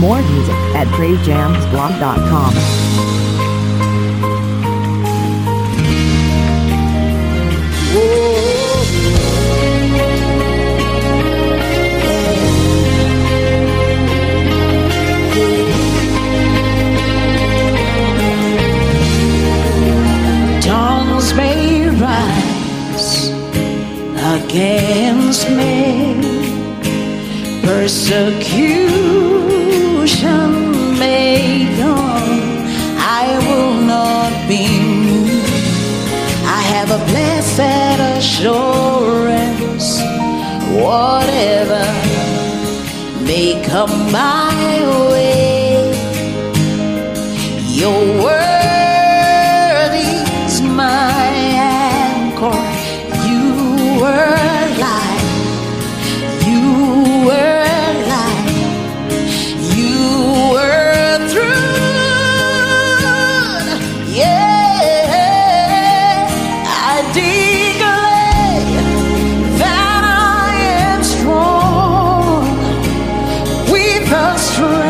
more music at praisejamsblog.com. against me persecute illusion may come, I will not be moved. I have a blessed assurance, whatever may come my way. forever.